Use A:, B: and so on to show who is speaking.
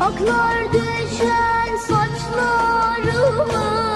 A: Aklar düşen saçlarıma.